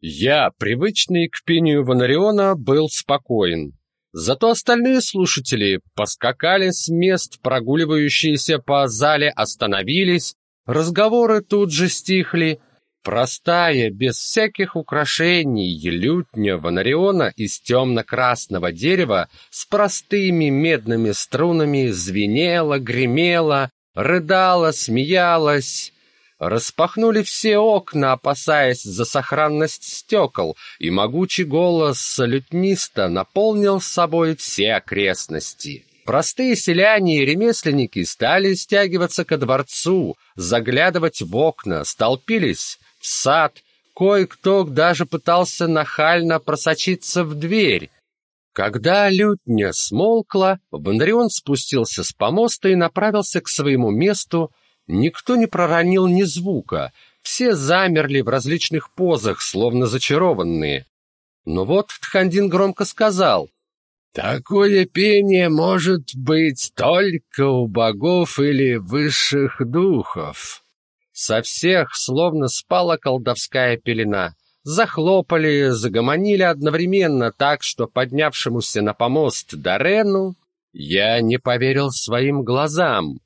Я, привычный к пению Ванариона, был спокоен. Зато остальные слушатели поскакали с мест, прогуливающиеся по зале остановились, разговоры тут же стихли. Простая, без всяких украшений, лютня Ванариона из темно-красного дерева с простыми медными струнами звенела, гремела, рыдала, смеялась. Распахнули все окна, опасаясь за сохранность стекол, и могучий голос лютниста наполнил собой все окрестности. Простые селяне и ремесленники стали стягиваться ко дворцу, заглядывать в окна, столпились в сад, кое-кто даже пытался нахально просочиться в дверь. Когда лютня смолкла, Бондарион спустился с помоста и направился к своему месту, Никто не проронил ни звука, все замерли в различных позах, словно зачарованные. Но вот Тхандин громко сказал, «Такое пение может быть только у богов или высших духов». Со всех словно спала колдовская пелена. Захлопали, загомонили одновременно так, что поднявшемуся на помост Дарену я не поверил своим глазам.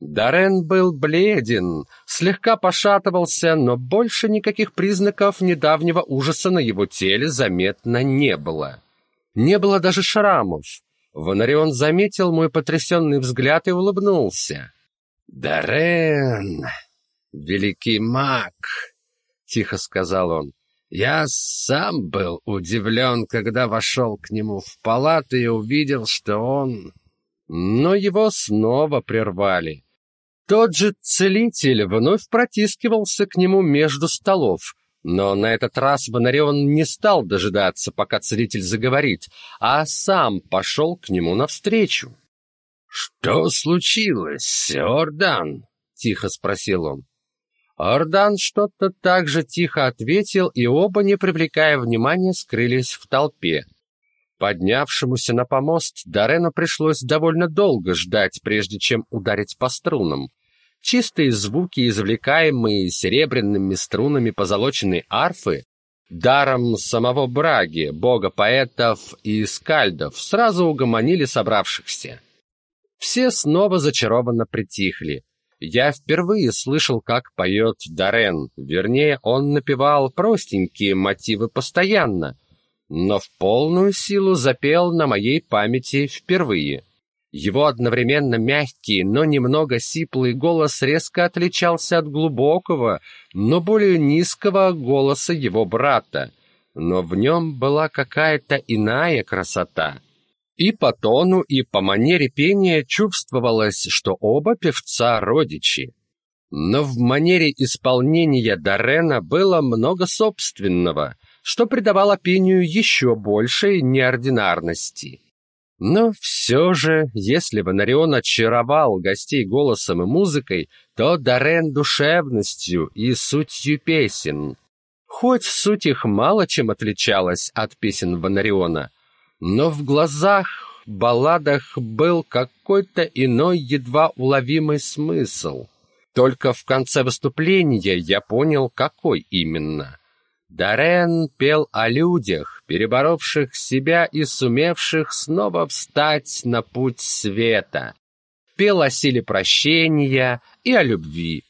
Дарен был бледен, слегка пошатывался, но больше никаких признаков недавнего ужаса на его теле заметно не было. Не было даже шрамов. Вонарион заметил мой потрясенный взгляд и улыбнулся. «Дарен, великий маг!» — тихо сказал он. «Я сам был удивлен, когда вошел к нему в палату и увидел, что он...» Но его снова прервали. Тот же целитель вновь протискивался к нему между столов, но на этот раз Бонарион не стал дожидаться, пока целитель заговорит, а сам пошел к нему навстречу. «Что случилось, Ордан?» — тихо спросил он. Ордан что-то так же тихо ответил, и оба, не привлекая внимания, скрылись в толпе. Поднявшемуся на помост Дарену пришлось довольно долго ждать, прежде чем ударить по струнам. Чистые звуки, извлекаемые серебряными струнами позолоченной арфы, даром самого Браги, бога поэтов и скальдов, сразу угомонили собравшихся. Все снова зачарованно притихли. Я впервые слышал, как поет Дарен, вернее, он напевал простенькие мотивы постоянно, но в полную силу запел на моей памяти впервые. Его одновременно мягкий, но немного сиплый голос резко отличался от глубокого, но более низкого голоса его брата, но в нем была какая-то иная красота. И по тону, и по манере пения чувствовалось, что оба певца родичи. Но в манере исполнения Дарена было много собственного, что придавало пению еще большей неординарности. Но все же, если Ванарион очаровал гостей голосом и музыкой, то Дарен душевностью и сутью песен. Хоть суть их мало чем отличалась от песен Ванариона, но в глазах, балладах был какой-то иной едва уловимый смысл. Только в конце выступления я понял, какой именно. Дарен пел о людях, переборовших себя и сумевших снова встать на путь света. Пел о силе прощения и о любви.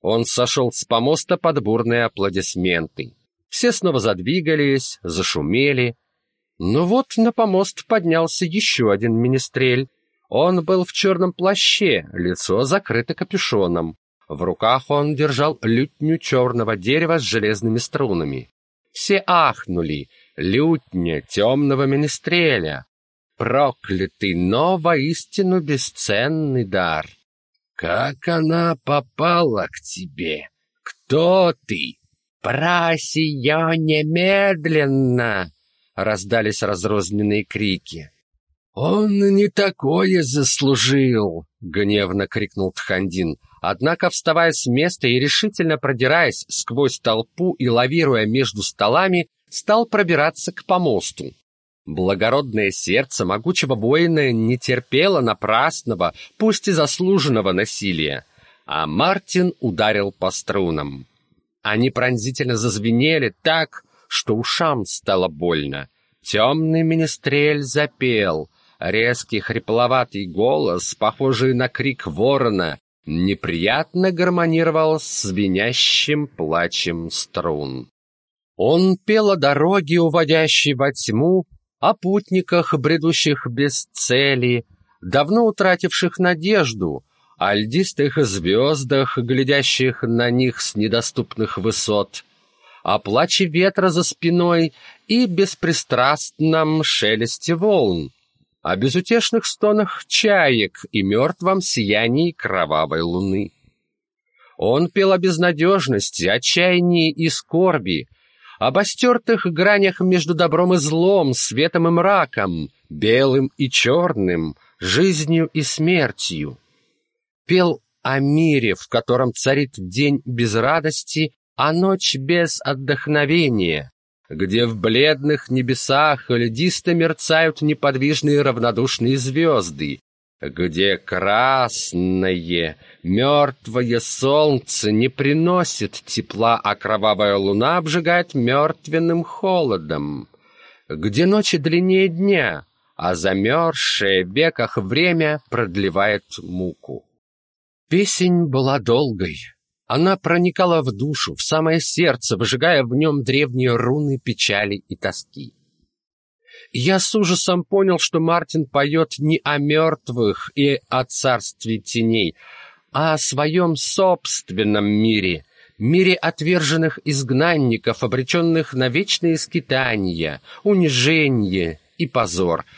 Он сошел с помоста под бурные аплодисменты. Все снова задвигались, зашумели. Но вот на помост поднялся еще один министрель. Он был в черном плаще, лицо закрыто капюшоном. В руках он держал лютню черного дерева с железными струнами. Все ахнули. Лютня темного министреля. Проклятый, но воистину бесценный дар. Как она попала к тебе? Кто ты? Проси ее немедленно! Раздались разрозненные крики. «Он не такое заслужил!» — гневно крикнул Тхандин. Однако, вставая с места и решительно продираясь сквозь толпу и лавируя между столами, стал пробираться к помосту. Благородное сердце могучего воина не терпело напрасного, пусть и заслуженного насилия, а Мартин ударил по струнам. Они пронзительно зазвенели так, что ушам стало больно. Темный министрель запел. Резкий хрипловатый голос, похожий на крик ворона, неприятно гармонировал с звенящим плачем струн. Он пел о дороге, уводящей во тьму, о путниках, бредущих без цели, давно утративших надежду, о льдистых звездах, глядящих на них с недоступных высот, о плаче ветра за спиной и беспристрастном шелесте волн, о безутешных стонах чаек и мертвом сиянии кровавой луны. Он пел о безнадежности, отчаянии и скорби, об остертых гранях между добром и злом, светом и мраком, белым и черным, жизнью и смертью. Пел о мире, в котором царит день без радости, а ночь без отдохновения, где в бледных небесах льдисто мерцают неподвижные равнодушные звезды, где красное, мертвое солнце не приносит тепла, а кровавая луна обжигает мертвенным холодом, где ночи длиннее дня, а замерзшее в веках время продлевает муку. Песень была долгой. Она проникала в душу, в самое сердце, выжигая в нем древние руны печали и тоски. Я с ужасом понял, что Мартин поет не о мертвых и о царстве теней, а о своем собственном мире, мире отверженных изгнанников, обреченных на вечные скитания, унижение и позор —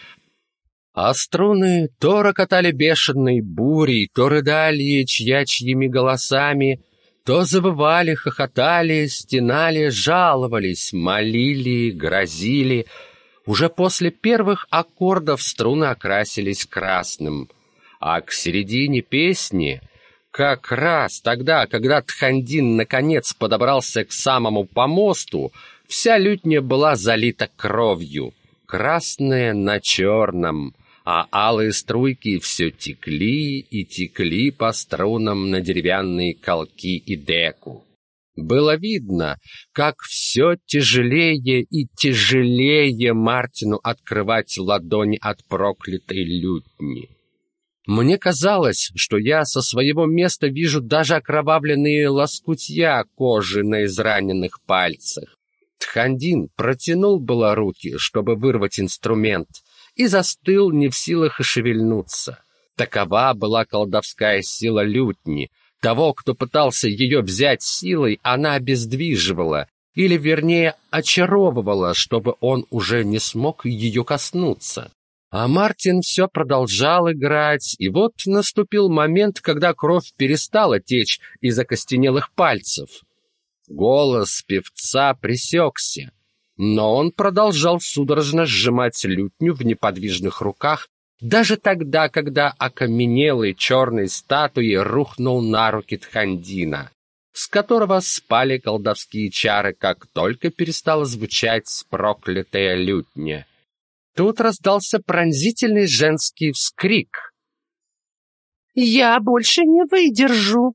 а струны то рокотали бешеной бурей, то рыдали чья-чьими голосами, то завывали, хохотали, стенали, жаловались, молили, грозили. Уже после первых аккордов струны окрасились красным, а к середине песни, как раз тогда, когда Тхандин наконец подобрался к самому помосту, вся лютня была залита кровью, красная на черном — а алые струйки все текли и текли по струнам на деревянные колки и деку. Было видно, как все тяжелее и тяжелее Мартину открывать ладони от проклятой лютни. Мне казалось, что я со своего места вижу даже окровавленные лоскутья кожи на израненных пальцах. Тхандин протянул было руки, чтобы вырвать инструмент, и застыл не в силах и шевельнуться. Такова была колдовская сила лютни. Того, кто пытался ее взять силой, она обездвиживала, или, вернее, очаровывала, чтобы он уже не смог ее коснуться. А Мартин все продолжал играть, и вот наступил момент, когда кровь перестала течь из окостенелых пальцев. Голос певца пресекся. Но он продолжал судорожно сжимать лютню в неподвижных руках, даже тогда, когда окаменелый черной статуей рухнул на руки Тхандина, с которого спали колдовские чары, как только перестала звучать проклятая лютня. Тут раздался пронзительный женский вскрик. «Я больше не выдержу!»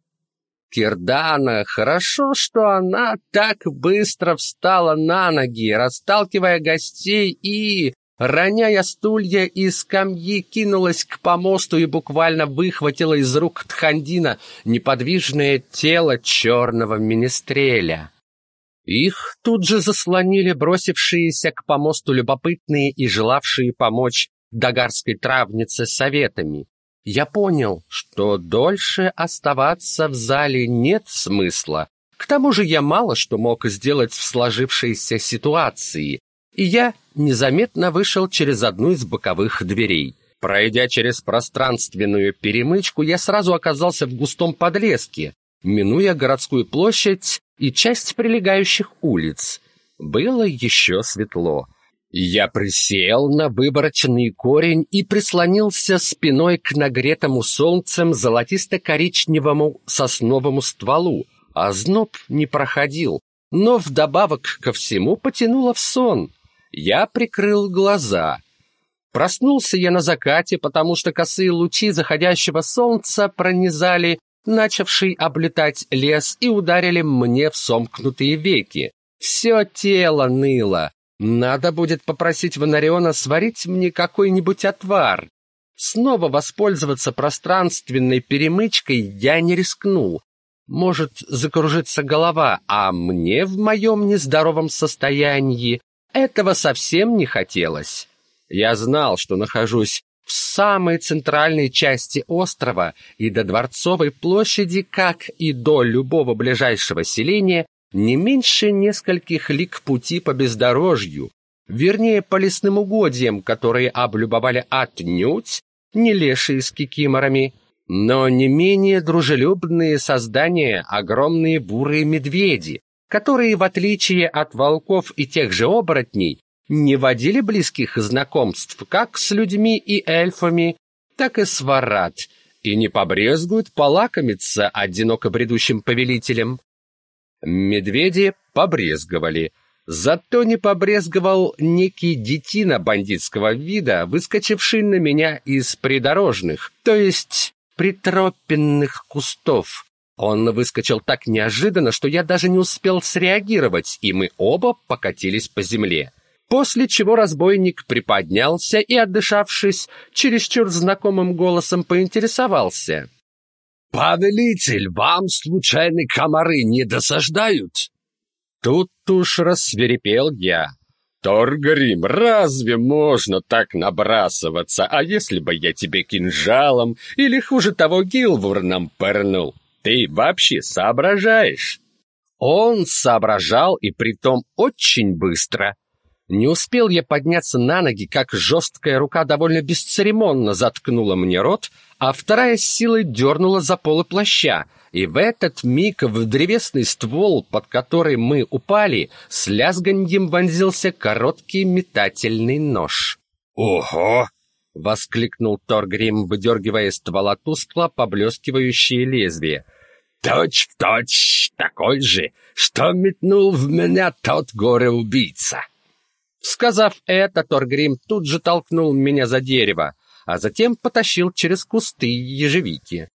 Кирдана, хорошо, что она так быстро встала на ноги, расталкивая гостей и, роняя стулья и скамьи, кинулась к помосту и буквально выхватила из рук Тхандина неподвижное тело черного министреля. Их тут же заслонили бросившиеся к помосту любопытные и желавшие помочь дагарской травнице советами я понял, что дольше оставаться в зале нет смысла. К тому же я мало что мог сделать в сложившейся ситуации, и я незаметно вышел через одну из боковых дверей. Пройдя через пространственную перемычку, я сразу оказался в густом подлеске, минуя городскую площадь и часть прилегающих улиц. Было еще светло. Я присел на выборочный корень и прислонился спиной к нагретому солнцем золотисто-коричневому сосновому стволу, а зноб не проходил, но вдобавок ко всему потянуло в сон. Я прикрыл глаза. Проснулся я на закате, потому что косые лучи заходящего солнца пронизали начавший облетать лес и ударили мне в сомкнутые веки. Все тело ныло. Надо будет попросить Ванариона сварить мне какой-нибудь отвар. Снова воспользоваться пространственной перемычкой я не рискнул. Может закружиться голова, а мне в моем нездоровом состоянии этого совсем не хотелось. Я знал, что нахожусь в самой центральной части острова и до Дворцовой площади, как и до любого ближайшего селения, не меньше нескольких лиг пути по бездорожью, вернее, по лесным угодьям, которые облюбовали отнюдь не лешие с кикиморами, но не менее дружелюбные создания огромные бурые медведи, которые, в отличие от волков и тех же оборотней, не водили близких знакомств как с людьми и эльфами, так и с варат, и не побрезгуют полакомиться одиноко бредущим повелителем. Медведи побрезговали, зато не побрезговал некий детина бандитского вида, выскочивший на меня из придорожных, то есть притропенных кустов. Он выскочил так неожиданно, что я даже не успел среагировать, и мы оба покатились по земле. После чего разбойник приподнялся и, отдышавшись, чересчур знакомым голосом поинтересовался. «Повелитель, вам случайно комары не досаждают?» Тут уж рассверепел я. «Торгрим, разве можно так набрасываться? А если бы я тебе кинжалом или, хуже того, гилвурном пырнул? Ты вообще соображаешь?» Он соображал, и притом очень быстро. Не успел я подняться на ноги, как жесткая рука довольно бесцеремонно заткнула мне рот, а вторая с силой дернула за полы плаща, и в этот миг в древесный ствол, под который мы упали, с лязганьем вонзился короткий метательный нож. «Ого!» — воскликнул Торгрим, выдергивая из ствола тускло поблескивающее лезвие. «Точь в точь такой же, что метнул в меня тот горе-убийца!» Сказав это, Торгрим тут же толкнул меня за дерево, а затем потащил через кусты ежевики.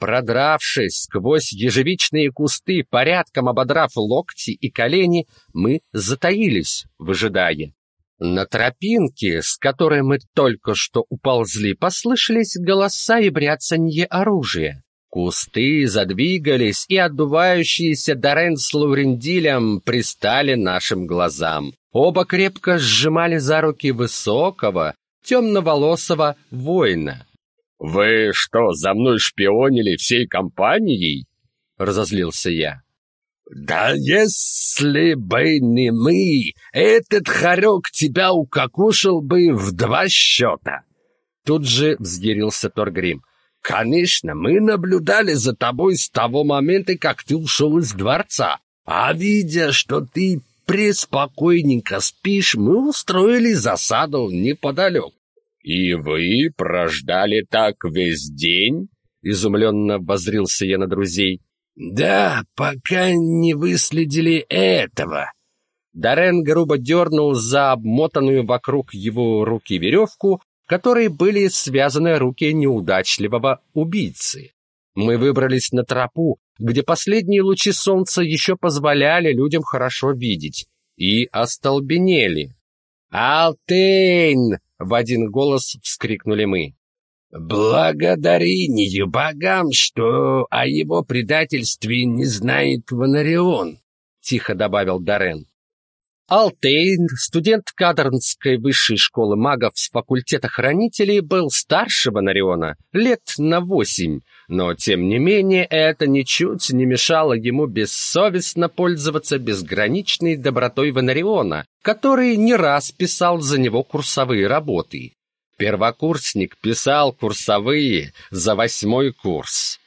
Продравшись сквозь ежевичные кусты, порядком ободрав локти и колени, мы затаились, выжидая. На тропинке, с которой мы только что уползли, послышались голоса и бряцанье оружия. Кусты задвигались, и отдувающиеся Дорен с Лаурендилем пристали нашим глазам. Оба крепко сжимали за руки высокого, темноволосого воина. «Вы что, за мной шпионили всей компанией?» — разозлился я. «Да если бы не мы, этот хорек тебя укокушал бы в два счета!» Тут же взъярился Торгрим. «Конечно, мы наблюдали за тобой с того момента, как ты ушел из дворца, а видя, что ты преспокойненько спишь, мы устроили засаду неподалеку. «И вы прождали так весь день?» — изумленно возрился я на друзей. «Да, пока не выследили этого». Дарен грубо дернул за обмотанную вокруг его руки веревку, которой были связаны руки неудачливого убийцы. Мы выбрались на тропу, где последние лучи солнца еще позволяли людям хорошо видеть, и остолбенели. «Алтейн!» — в один голос вскрикнули мы. «Благодаринию богам, что о его предательстве не знает Ванарион», — тихо добавил Дарен. Алтейн, студент Кадарнской высшей школы магов с факультета хранителей, был старше Ванариона, лет на восемь, но, тем не менее, это ничуть не мешало ему бессовестно пользоваться безграничной добротой Ванариона, который не раз писал за него курсовые работы. Первокурсник писал курсовые за восьмой курс.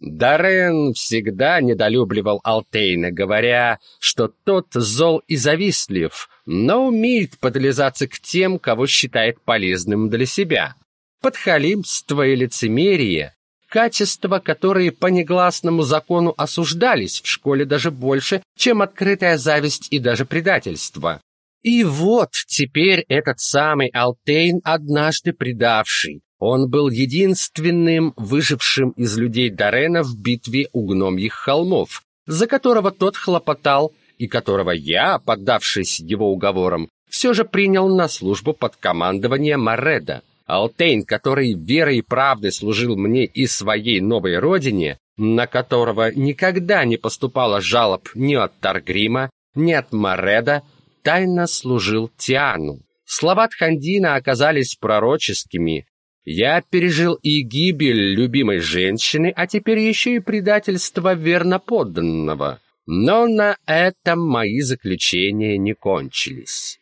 Дарен всегда недолюбливал Алтейна, говоря, что тот зол и завистлив, но умеет подлизаться к тем, кого считает полезным для себя. Подхалимство и лицемерие качества, которые по негласному закону осуждались в школе даже больше, чем открытая зависть и даже предательство. И вот теперь этот самый Алтейн, однажды предавший, он был единственным выжившим из людей Дарена в битве у гномьих холмов, за которого тот хлопотал и которого я, поддавшись его уговорам, все же принял на службу под командование Мореда. Алтейн, который верой и правдой служил мне и своей новой родине, на которого никогда не поступало жалоб ни от Таргрима, ни от Мореда, тайно служил Тиану. Слова Тхандина оказались пророческими. Я пережил и гибель любимой женщины, а теперь еще и предательство верноподданного. Но на этом мои заключения не кончились.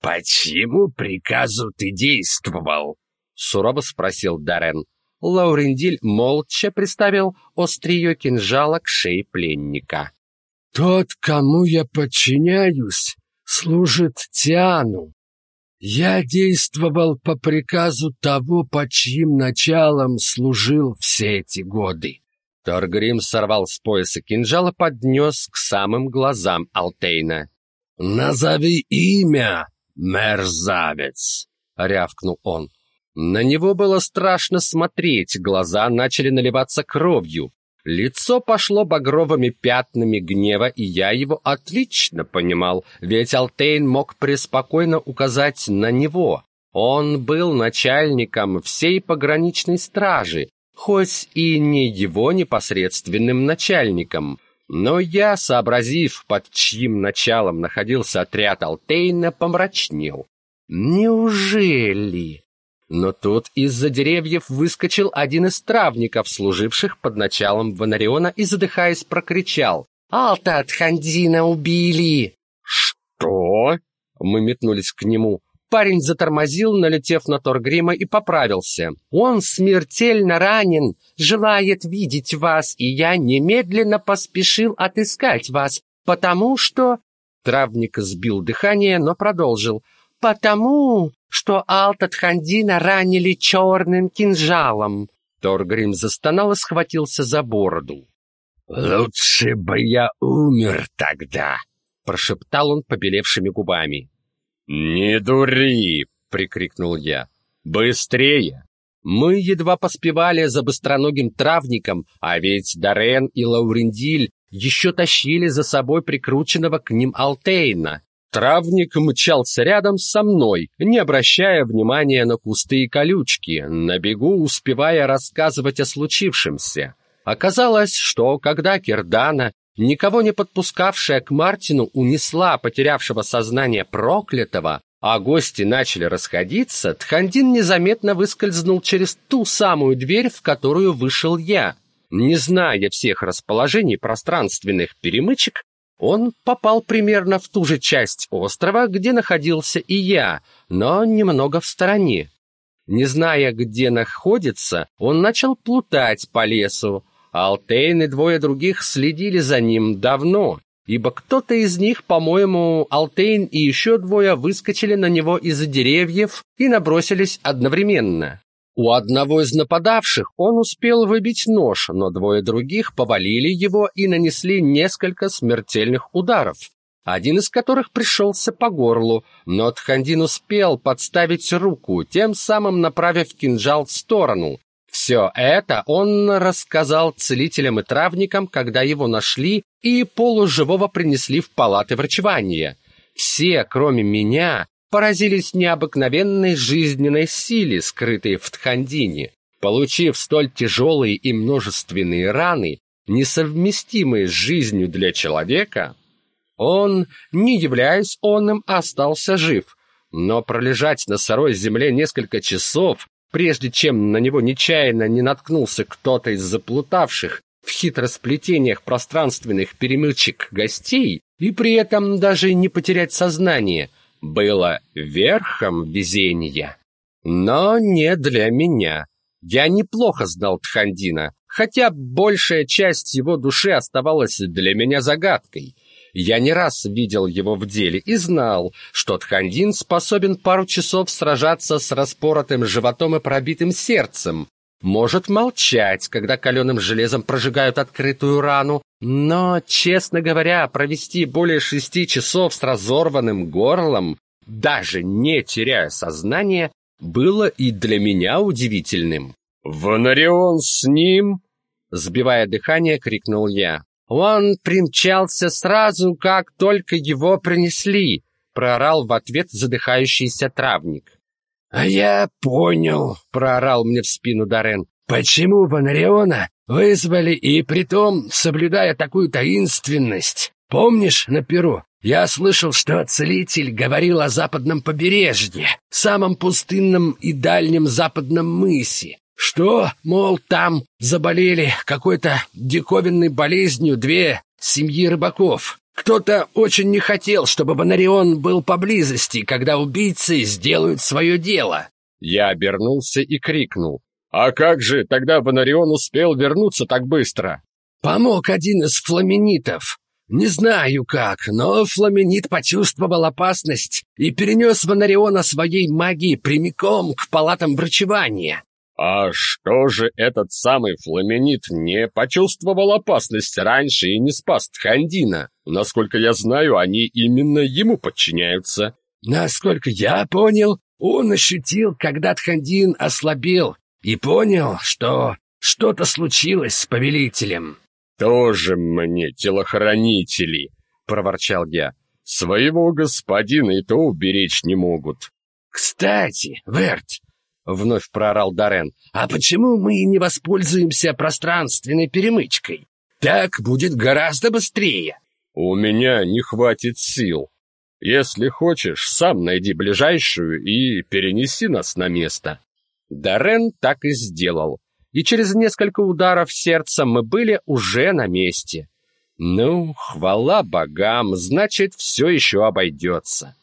«Почему приказу ты действовал?» — сурово спросил Даррен. Лаурендиль молча приставил острие кинжала к шее пленника. «Тот, кому я подчиняюсь, служит Тиану. Я действовал по приказу того, под чьим началом служил все эти годы. Торгрим сорвал с пояса кинжал и поднес к самым глазам Алтейна. «Назови имя, мерзавец!» — рявкнул он. На него было страшно смотреть, глаза начали наливаться кровью. Лицо пошло багровыми пятнами гнева, и я его отлично понимал, ведь Алтейн мог преспокойно указать на него. Он был начальником всей пограничной стражи, хоть и не его непосредственным начальником. Но я, сообразив, под чьим началом находился отряд Алтейна, помрачнел. Неужели? Но тут из-за деревьев выскочил один из травников, служивших под началом Ванариона, и, задыхаясь, прокричал. «Алта Хандина убили!» «Что?» Мы метнулись к нему. Парень затормозил, налетев на Торгрима, и поправился. «Он смертельно ранен, желает видеть вас, и я немедленно поспешил отыскать вас, потому что...» Травник сбил дыхание, но продолжил. «Потому что Алтатхандина ранили черным кинжалом. Торгрим застонал и схватился за бороду. «Лучше бы я умер тогда», — прошептал он побелевшими губами. «Не дури!» — прикрикнул я. «Быстрее!» Мы едва поспевали за быстроногим травником, а ведь Дарен и Лаурендиль еще тащили за собой прикрученного к ним Алтейна. Травник мчался рядом со мной, не обращая внимания на кусты и колючки, на бегу успевая рассказывать о случившемся. Оказалось, что когда Кирдана, никого не подпускавшая к Мартину, унесла потерявшего сознание проклятого, а гости начали расходиться, Тхандин незаметно выскользнул через ту самую дверь, в которую вышел я. Не зная всех расположений пространственных перемычек, он попал примерно в ту же часть острова, где находился и я, но немного в стороне. Не зная, где находится, он начал плутать по лесу. Алтейн и двое других следили за ним давно, ибо кто-то из них, по-моему, Алтейн и еще двое выскочили на него из-за деревьев и набросились одновременно. У одного из нападавших он успел выбить нож, но двое других повалили его и нанесли несколько смертельных ударов, один из которых пришелся по горлу, но Тхандин успел подставить руку, тем самым направив кинжал в сторону. Все это он рассказал целителям и травникам, когда его нашли и полуживого принесли в палаты врачевания. Все, кроме меня, поразились необыкновенной жизненной силе, скрытой в Тхандине. Получив столь тяжелые и множественные раны, несовместимые с жизнью для человека, он, не являясь онным, остался жив, но пролежать на сырой земле несколько часов, прежде чем на него нечаянно не наткнулся кто-то из заплутавших в хитросплетениях пространственных перемычек гостей, и при этом даже не потерять сознание – было верхом везения. Но не для меня. Я неплохо знал Тхандина, хотя большая часть его души оставалась для меня загадкой. Я не раз видел его в деле и знал, что Тхандин способен пару часов сражаться с распоротым животом и пробитым сердцем, может молчать, когда каленым железом прожигают открытую рану, но, честно говоря, провести более шести часов с разорванным горлом, даже не теряя сознания, было и для меня удивительным. «Вонарион с ним?» Сбивая дыхание, крикнул я. Он примчался сразу, как только его принесли, проорал в ответ задыхающийся травник. «А я понял», — проорал мне в спину Дарен, «почему Ванариона вызвали и притом соблюдая такую таинственность. Помнишь на Перу? Я слышал, что целитель говорил о западном побережье, самом пустынном и дальнем западном мысе. Что, мол, там заболели какой-то диковинной болезнью две семьи рыбаков. Кто-то очень не хотел, чтобы Бонарион был поблизости, когда убийцы сделают свое дело. Я обернулся и крикнул. «А как же тогда Бонарион успел вернуться так быстро?» «Помог один из фламенитов. Не знаю как, но фламенит почувствовал опасность и перенес Бонариона своей магией прямиком к палатам врачевания. А что же этот самый фламенит не почувствовал опасность раньше и не спас Тхандина? Насколько я знаю, они именно ему подчиняются. Насколько я понял, он ощутил, когда Тхандин ослабел, и понял, что что-то случилось с повелителем. «Тоже мне телохранители!» — проворчал я. «Своего господина и то уберечь не могут». «Кстати, Верт, вновь проорал Дарен. А почему мы не воспользуемся пространственной перемычкой? Так будет гораздо быстрее. У меня не хватит сил. Если хочешь, сам найди ближайшую и перенеси нас на место. Дарен так и сделал. И через несколько ударов сердца мы были уже на месте. Ну, хвала богам, значит, все еще обойдется.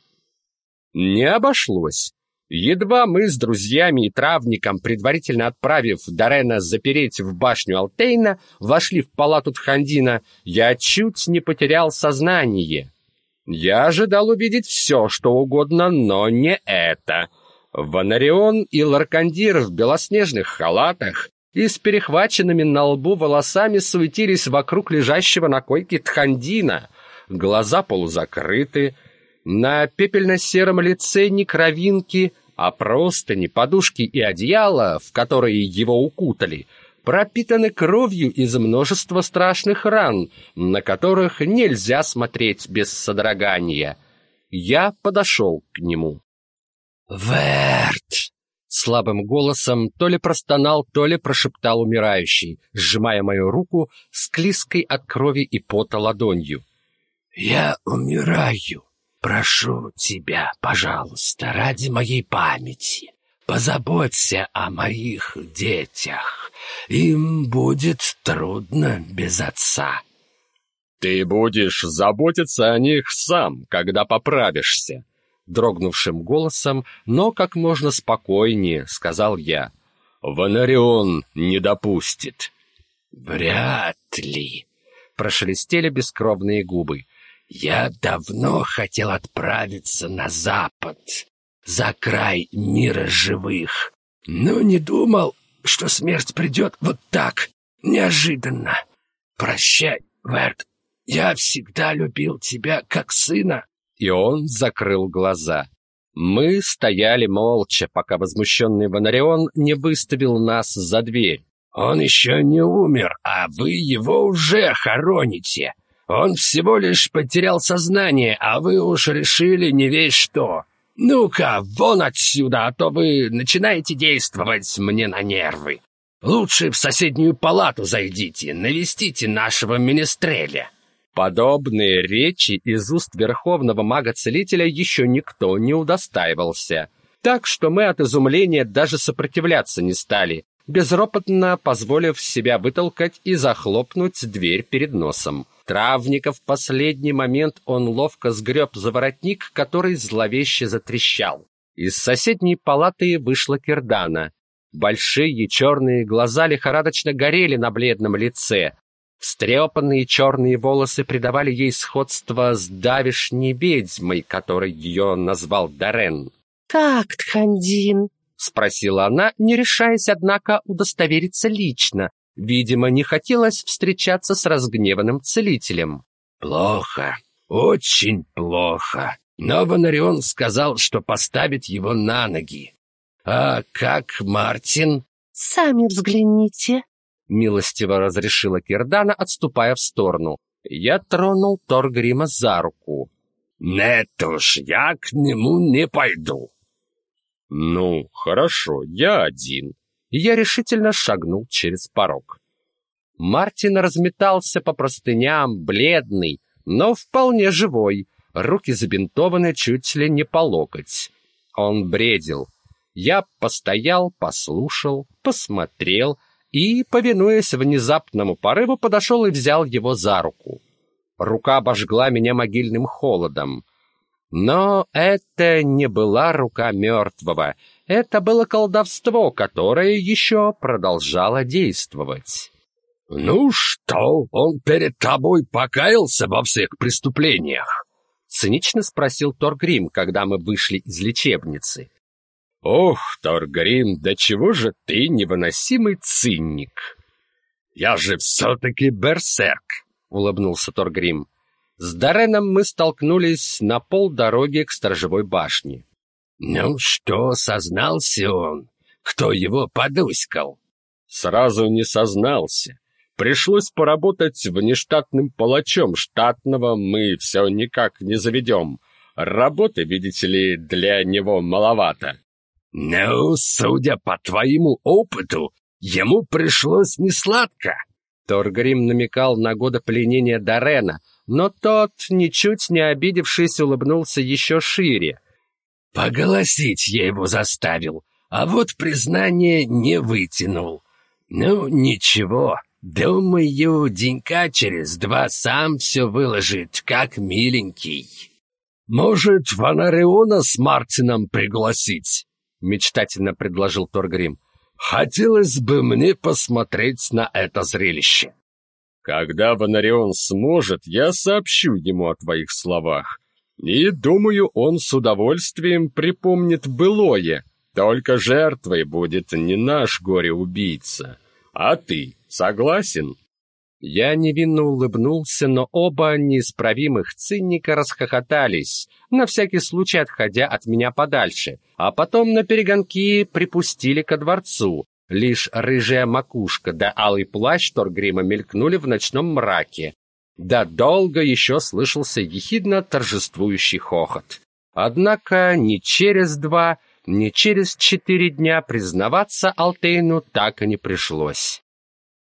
Не обошлось. Едва мы с друзьями и травником, предварительно отправив Дарена запереть в башню Алтейна, вошли в палату Тхандина, я чуть не потерял сознание. Я ожидал увидеть все, что угодно, но не это. Ванарион и Ларкандир в белоснежных халатах и с перехваченными на лбу волосами суетились вокруг лежащего на койке Тхандина. Глаза полузакрыты, на пепельно-сером лице не кровинки, а просто не подушки и одеяла, в которые его укутали, пропитаны кровью из множества страшных ран, на которых нельзя смотреть без содрогания. Я подошел к нему. «Верт!» Слабым голосом то ли простонал, то ли прошептал умирающий, сжимая мою руку с клизкой от крови и пота ладонью. «Я умираю. Прошу тебя, пожалуйста, ради моей памяти, позаботься о моих детях. Им будет трудно без отца. Ты будешь заботиться о них сам, когда поправишься, дрогнувшим голосом, но как можно спокойнее, сказал я. Ванарион не допустит. Вряд ли, прошелестели бескровные губы. Я давно хотел отправиться на запад, за край мира живых, но не думал, что смерть придет вот так, неожиданно. Прощай, Верт, я всегда любил тебя как сына. И он закрыл глаза. Мы стояли молча, пока возмущенный Бонарион не выставил нас за дверь. Он еще не умер, а вы его уже хороните. Он всего лишь потерял сознание, а вы уж решили не весь что. Ну-ка, вон отсюда, а то вы начинаете действовать мне на нервы. Лучше в соседнюю палату зайдите, навестите нашего министреля». Подобные речи из уст верховного мага-целителя еще никто не удостаивался. Так что мы от изумления даже сопротивляться не стали, безропотно позволив себя вытолкать и захлопнуть дверь перед носом. Травника в последний момент он ловко сгреб за воротник, который зловеще затрещал. Из соседней палаты вышла Кирдана. Большие черные глаза лихорадочно горели на бледном лице. Встрепанные черные волосы придавали ей сходство с давишней ведьмой, которой ее назвал Дарен. «Как, Тхандин?» — спросила она, не решаясь, однако, удостовериться лично, Видимо, не хотелось встречаться с разгневанным целителем. «Плохо, очень плохо. Но Бонарион сказал, что поставит его на ноги. А как Мартин?» «Сами взгляните». Милостиво разрешила Кирдана, отступая в сторону. Я тронул Торгрима за руку. «Нет уж, я к нему не пойду». «Ну, хорошо, я один». Я решительно шагнул через порог. Мартин разметался по простыням, бледный, но вполне живой, руки забинтованы чуть ли не по локоть. Он бредил. Я постоял, послушал, посмотрел и, повинуясь внезапному порыву, подошел и взял его за руку. Рука обожгла меня могильным холодом. Но это не была рука мертвого, это было колдовство, которое еще продолжало действовать. «Ну что, он перед тобой покаялся во всех преступлениях?» — цинично спросил Торгрим, когда мы вышли из лечебницы. «Ох, Торгрим, да чего же ты невыносимый циник!» «Я же все-таки берсерк!» — улыбнулся Торгрим. С Дареном мы столкнулись на полдороги к сторожевой башне. «Ну что, сознался он? Кто его подыскал?» «Сразу не сознался. Пришлось поработать внештатным палачом. Штатного мы все никак не заведем. Работы, видите ли, для него маловато. Ну, судя по твоему опыту, ему пришлось несладко. Торгрим намекал на годы пленения Дарена, но тот, ничуть не обидевшись, улыбнулся еще шире. Поголосить я его заставил, а вот признание не вытянул. Ну, ничего, Думаю, денька через два сам все выложит, как миленький. Может, Ванариона с Мартином пригласить? Мечтательно предложил Торгрим. Хотелось бы мне посмотреть на это зрелище. Когда Ванарион сможет, я сообщу ему о твоих словах. И, думаю, он с удовольствием припомнит былое. Только жертвой будет не наш горе-убийца, а ты. Согласен?» Я невинно улыбнулся, но оба неисправимых цинника расхохотались, на всякий случай отходя от меня подальше, а потом на перегонки припустили ко дворцу. Лишь рыжая макушка да алый плащ Торгрима мелькнули в ночном мраке. Да долго еще слышался ехидно торжествующий хохот. Однако ни через два, ни через четыре дня признаваться Алтейну так и не пришлось.